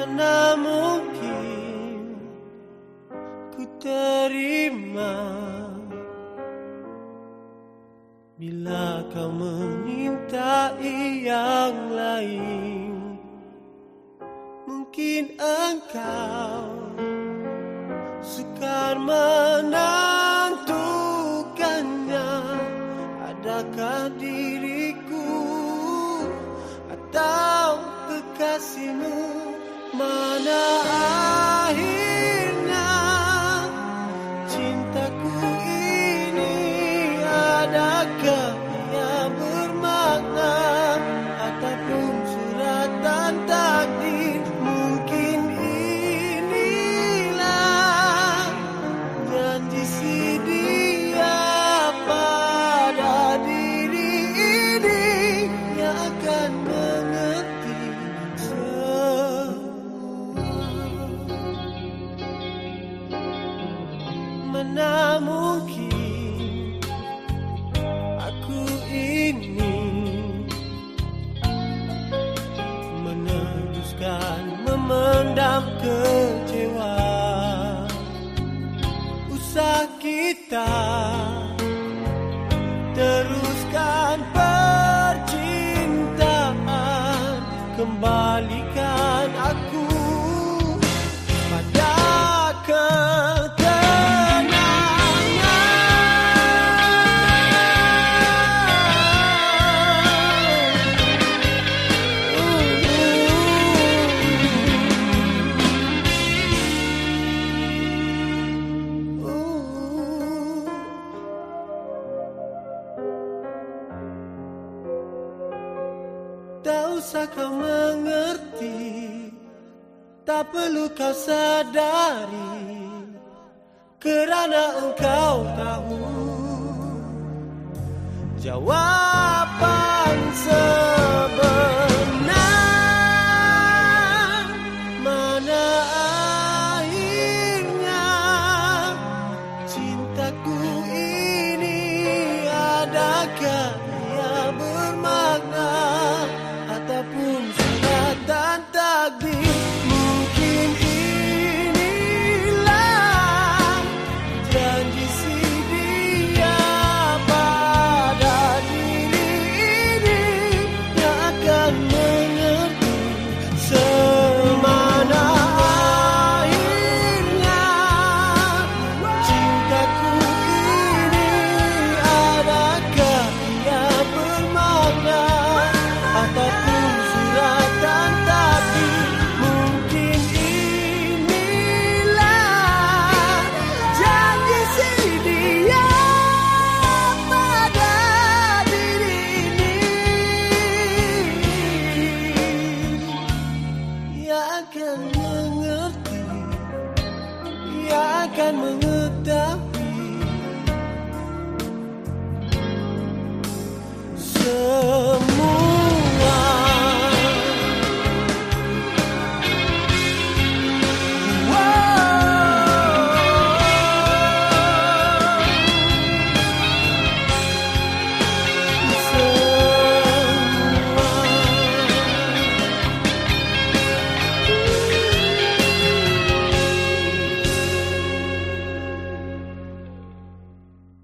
Mana mungkin ku terima Bila kau memintai yang lain? Mungkin engkau Sukar menentukannya Adakah diriku Atau kekasihmu Mana Mana mungkin aku ini Meneruskan memendam kecewa. Usah kita teruskan percintaan. Kembalikan usah kau mengerti. Tak perlu kau sadari Kerana engkau tahu. Jawaban akan mengerti Ia akan mengetahui